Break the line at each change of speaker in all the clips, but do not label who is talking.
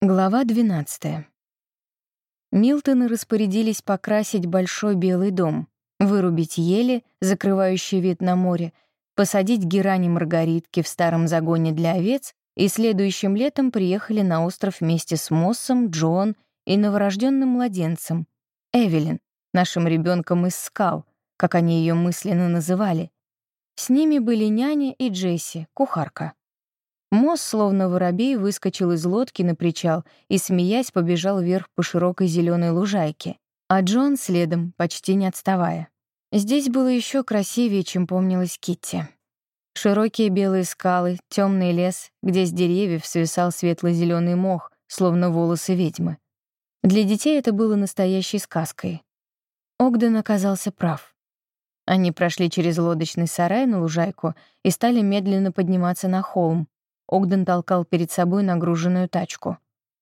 Глава 12. Милтоны распорядились покрасить большой белый дом, вырубить ели, закрывающие вид на море, посадить герани маргаритки в старом загоне для овец и следующим летом приехали на остров вместе с Моссом, Джон и новорожденным младенцем, Эвелин, нашим ребенком из скал, как они ее мысленно называли. С ними были няня и Джесси, кухарка. Мосс, словно воробей, выскочил из лодки на причал и, смеясь, побежал вверх по широкой зеленой лужайке, а Джон следом, почти не отставая. Здесь было еще красивее, чем помнилось Китти. Широкие белые скалы, темный лес, где с деревьев свисал светло зеленый мох, словно волосы ведьмы. Для детей это было настоящей сказкой. Огден оказался прав. Они прошли через лодочный сарай на лужайку и стали медленно подниматься на холм, Огден толкал перед собой нагруженную тачку.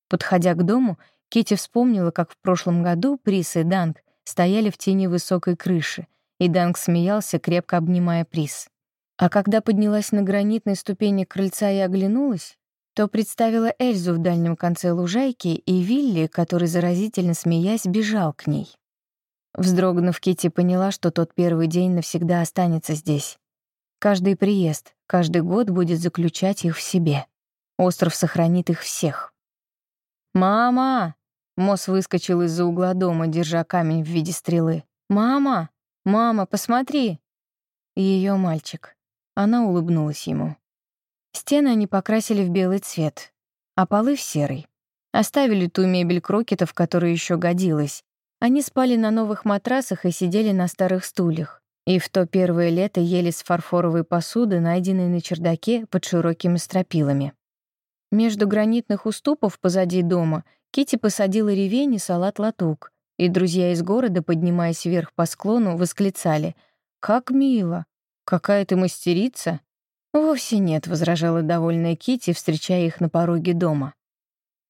Подходя к дому, Кити вспомнила, как в прошлом году Прис и Данг стояли в тени высокой крыши, и Данг смеялся, крепко обнимая Прис. А когда поднялась на гранитной ступени крыльца и оглянулась, то представила Эльзу в дальнем конце лужайки и Вилли, который, заразительно смеясь, бежал к ней. Вздрогнув, Кити поняла, что тот первый день навсегда останется здесь. Каждый приезд, каждый год будет заключать их в себе. Остров сохранит их всех. «Мама!» Мосс выскочил из-за угла дома, держа камень в виде стрелы. «Мама! Мама, посмотри!» Ее мальчик. Она улыбнулась ему. Стены они покрасили в белый цвет, а полы — в серый. Оставили ту мебель крокетов, которая еще годилась. Они спали на новых матрасах и сидели на старых стульях. И в то первое лето ели с фарфоровой посуды, найденной на чердаке под широкими стропилами. Между гранитных уступов позади дома Кити посадила ревень и салат-латук, и друзья из города, поднимаясь вверх по склону, восклицали «Как мило! Какая ты мастерица!» «Вовсе нет», — возражала довольная Кити, встречая их на пороге дома.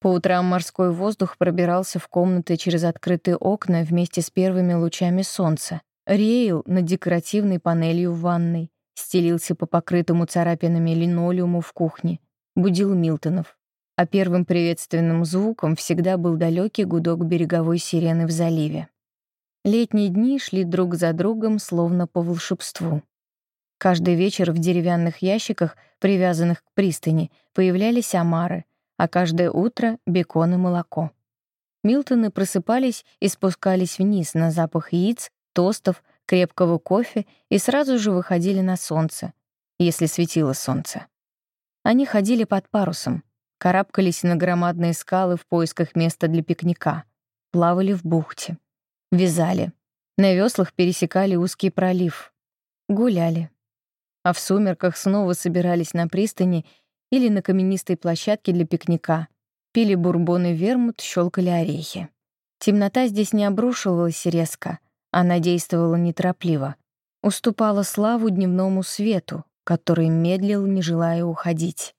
По утрам морской воздух пробирался в комнаты через открытые окна вместе с первыми лучами солнца. Реял над декоративной панелью в ванной, стелился по покрытому царапинами линолеуму в кухне, будил Милтонов. А первым приветственным звуком всегда был далекий гудок береговой сирены в заливе. Летние дни шли друг за другом, словно по волшебству. Каждый вечер в деревянных ящиках, привязанных к пристани, появлялись омары, а каждое утро — бекон и молоко. Милтоны просыпались и спускались вниз на запах яиц тостов, крепкого кофе и сразу же выходили на солнце, если светило солнце. Они ходили под парусом, карабкались на громадные скалы в поисках места для пикника, плавали в бухте, вязали, на веслах пересекали узкий пролив, гуляли. А в сумерках снова собирались на пристани или на каменистой площадке для пикника, пили бурбон и вермут, щелкали орехи. Темнота здесь не обрушивалась резко — она действовала неторопливо, уступала славу дневному свету, который медлил, не желая уходить.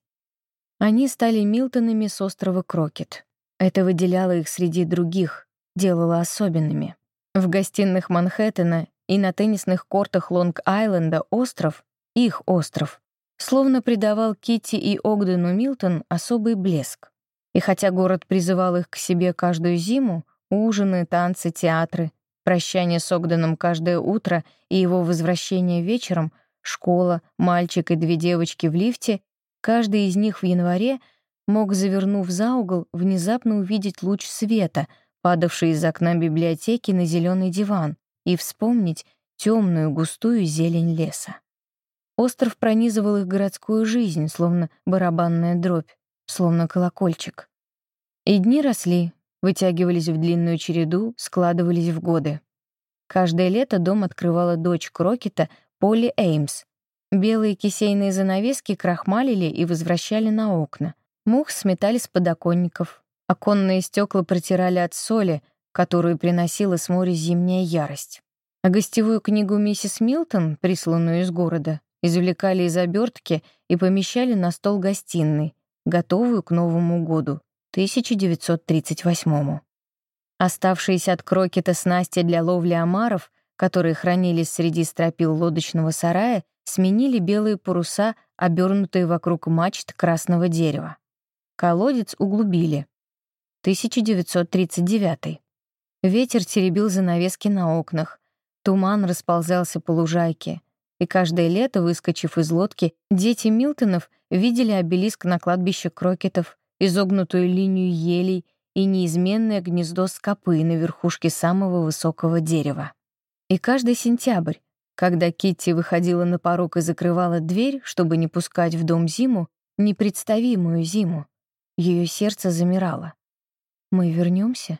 Они стали Милтонами с острова Крокет. Это выделяло их среди других, делало особенными. В гостиных Манхэттена и на теннисных кортах Лонг-Айленда остров, их остров, словно придавал Китти и Огдену Милтон особый блеск. И хотя город призывал их к себе каждую зиму, ужины, танцы, театры, Прощание с Огденом каждое утро и его возвращение вечером, школа, мальчик и две девочки в лифте, каждый из них в январе мог, завернув за угол, внезапно увидеть луч света, падавший из окна библиотеки на зеленый диван, и вспомнить темную густую зелень леса. Остров пронизывал их городскую жизнь, словно барабанная дробь, словно колокольчик. И дни росли, вытягивались в длинную череду, складывались в годы. Каждое лето дом открывала дочь Крокета, Полли Эймс. Белые кисейные занавески крахмалили и возвращали на окна. Мух сметали с подоконников. Оконные стекла протирали от соли, которую приносила с моря зимняя ярость. А гостевую книгу миссис Милтон, присланную из города, извлекали из обертки и помещали на стол гостиной, готовую к Новому году. 1938 Оставшиеся от крокета снасти для ловли омаров, которые хранились среди стропил лодочного сарая, сменили белые паруса, обернутые вокруг мачт красного дерева. Колодец углубили. 1939. Ветер теребил занавески на окнах. Туман расползался по лужайке. И каждое лето, выскочив из лодки, дети Милтонов видели обелиск на кладбище крокетов, изогнутую линию елей и неизменное гнездо скопы на верхушке самого высокого дерева. И каждый сентябрь, когда Китти выходила на порог и закрывала дверь, чтобы не пускать в дом зиму, непредставимую зиму, ее сердце замирало. «Мы вернемся?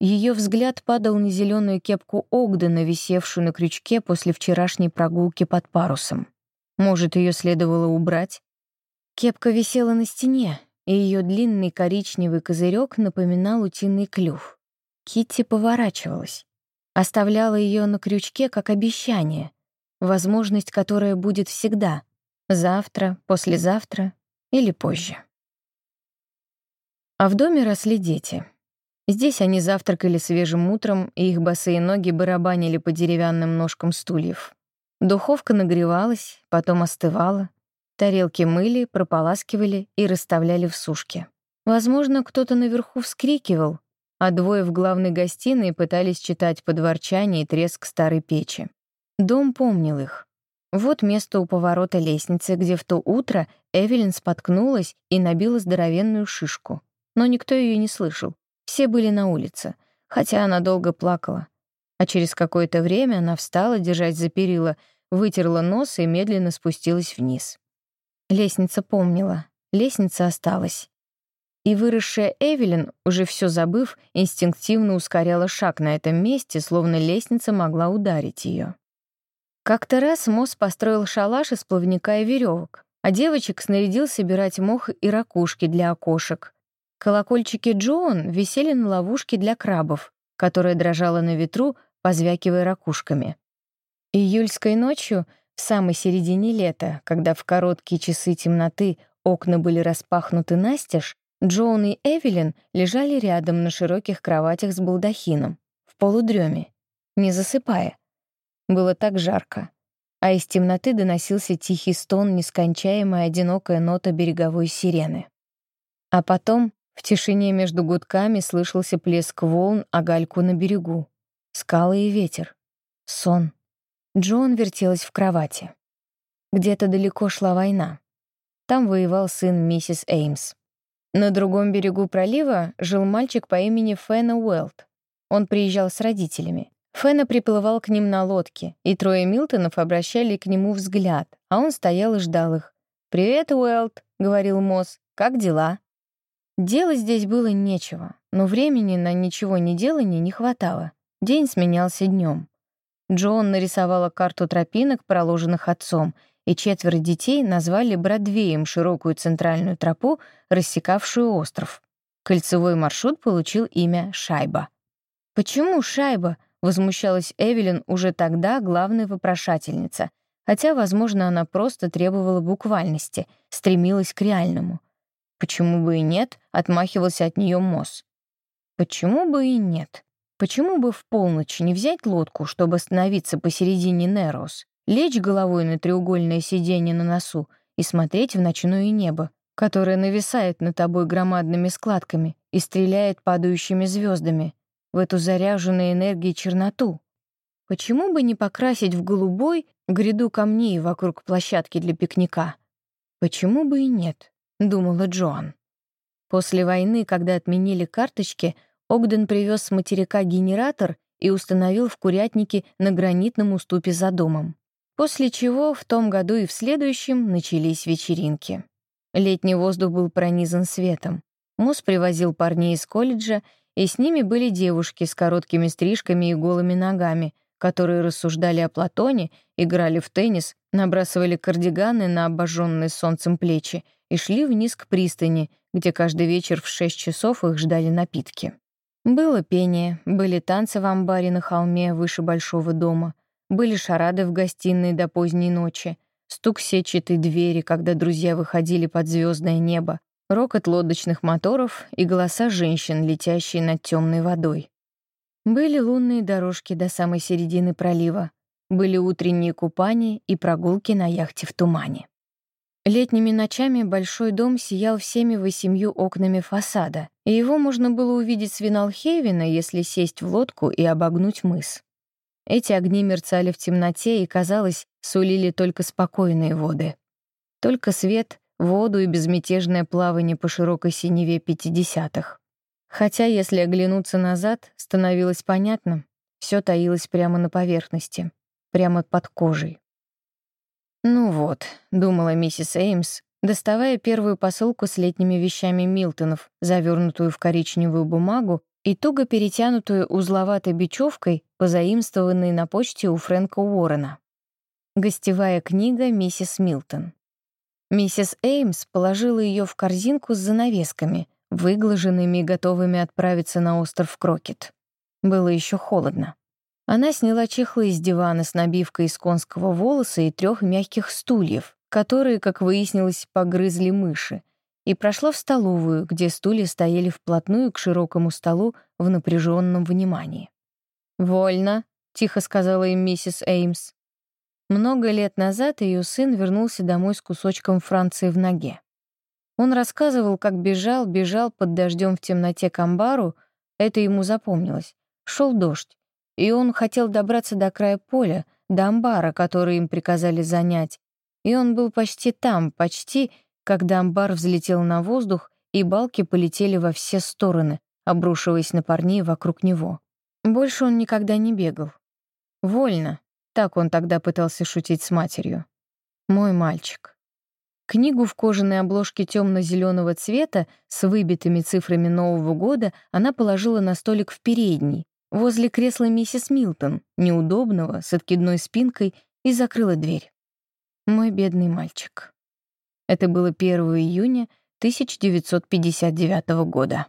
Ее взгляд падал на зеленую кепку Огдена, висевшую на крючке после вчерашней прогулки под парусом. Может, ее следовало убрать? Кепка висела на стене, и ее длинный коричневый козырек напоминал утиный клюв. Китти поворачивалась оставляла ее на крючке как обещание, возможность, которая будет всегда, завтра, послезавтра или позже. А в доме росли дети. Здесь они завтракали свежим утром, и их босые ноги барабанили по деревянным ножкам стульев. Духовка нагревалась, потом остывала. Тарелки мыли, прополаскивали и расставляли в сушке. Возможно, кто-то наверху вскрикивал, а двое в главной гостиной пытались читать подворчание и треск старой печи. Дом помнил их. Вот место у поворота лестницы, где в то утро Эвелин споткнулась и набила здоровенную шишку. Но никто ее не слышал. Все были на улице, хотя она долго плакала. А через какое-то время она встала, держась за перила, вытерла нос и медленно спустилась вниз. Лестница помнила. Лестница осталась. И выросшая Эвелин, уже все забыв, инстинктивно ускоряла шаг на этом месте, словно лестница могла ударить ее. Как-то раз Мосс построил шалаш из плавника и веревок, а девочек снарядил собирать мох и ракушки для окошек. Колокольчики Джоан висели на ловушке для крабов, которая дрожала на ветру, позвякивая ракушками. Июльской ночью, в самой середине лета, когда в короткие часы темноты окна были распахнуты настежь, Джоун и Эвелин лежали рядом на широких кроватях с балдахином, в полудреме, не засыпая. Было так жарко, а из темноты доносился тихий стон, нескончаемая одинокая нота береговой сирены. А потом в тишине между гудками слышался плеск волн о гальку на берегу, скалы и ветер. Сон. Джон вертелась в кровати. Где-то далеко шла война. Там воевал сын миссис Эймс. На другом берегу пролива жил мальчик по имени Фэна Уэлт. Он приезжал с родителями. Фэна приплывал к ним на лодке, и трое Милтонов обращали к нему взгляд, а он стоял и ждал их. «Привет, Уэлт», — говорил Мосс, — «как дела?» Делать здесь было нечего, но времени на ничего не делание не хватало. День сменялся днем. Джон нарисовала карту тропинок, проложенных отцом, и четверо детей назвали Бродвеем широкую центральную тропу, рассекавшую остров. Кольцевой маршрут получил имя «Шайба». «Почему шайба?» — возмущалась Эвелин уже тогда главная вопрошательница, хотя, возможно, она просто требовала буквальности, стремилась к реальному. «Почему бы и нет?» — отмахивался от нее Мосс. «Почему бы и нет? Почему бы в полночь не взять лодку, чтобы остановиться посередине Нерос? лечь головой на треугольное сиденье на носу и смотреть в ночное небо, которое нависает над тобой громадными складками и стреляет падающими звездами в эту заряженную энергией черноту. Почему бы не покрасить в голубой гряду камней вокруг площадки для пикника? Почему бы и нет, думала Джоан. После войны, когда отменили карточки, Огден привез с материка генератор и установил в курятнике на гранитном уступе за домом. После чего в том году и в следующем начались вечеринки. Летний воздух был пронизан светом. Мус привозил парней из колледжа, и с ними были девушки с короткими стрижками и голыми ногами, которые рассуждали о Платоне, играли в теннис, набрасывали кардиганы на обожженные солнцем плечи и шли вниз к пристани, где каждый вечер в шесть часов их ждали напитки. Было пение, были танцы в амбаре на холме выше большого дома, были шарады в гостиной до поздней ночи, стук сетчатой двери, когда друзья выходили под звездное небо, рокот лодочных моторов и голоса женщин, летящие над темной водой. Были лунные дорожки до самой середины пролива, были утренние купания и прогулки на яхте в тумане. Летними ночами большой дом сиял всеми восемью окнами фасада, и его можно было увидеть с Виналхейвена, если сесть в лодку и обогнуть мыс. Эти огни мерцали в темноте и, казалось, сулили только спокойные воды. Только свет, воду и безмятежное плавание по широкой синеве пятидесятых. Хотя, если оглянуться назад, становилось понятно, все таилось прямо на поверхности, прямо под кожей. «Ну вот», — думала миссис Эймс, доставая первую посылку с летними вещами Милтонов, завернутую в коричневую бумагу и туго перетянутую узловатой бечевкой, позаимствованной на почте у Фрэнка Уоррена. Гостевая книга «Миссис Милтон». Миссис Эймс положила ее в корзинку с занавесками, выглаженными и готовыми отправиться на остров Крокет. Было еще холодно. Она сняла чехлы из дивана с набивкой из конского волоса и трех мягких стульев, которые, как выяснилось, погрызли мыши, и прошла в столовую, где стулья стояли вплотную к широкому столу в напряженном внимании. «Вольно», — тихо сказала им миссис Эймс. Много лет назад ее сын вернулся домой с кусочком Франции в ноге. Он рассказывал, как бежал, бежал под дождем в темноте к амбару, это ему запомнилось. Шел дождь и он хотел добраться до края поля, до амбара, который им приказали занять. И он был почти там, почти, когда амбар взлетел на воздух, и балки полетели во все стороны, обрушиваясь на парней вокруг него. Больше он никогда не бегал. «Вольно», — так он тогда пытался шутить с матерью. «Мой мальчик». Книгу в кожаной обложке темно-зеленого цвета с выбитыми цифрами Нового года она положила на столик в передней, возле кресла миссис Милтон, неудобного, с откидной спинкой, и закрыла дверь. Мой бедный мальчик. Это было 1 июня 1959 года.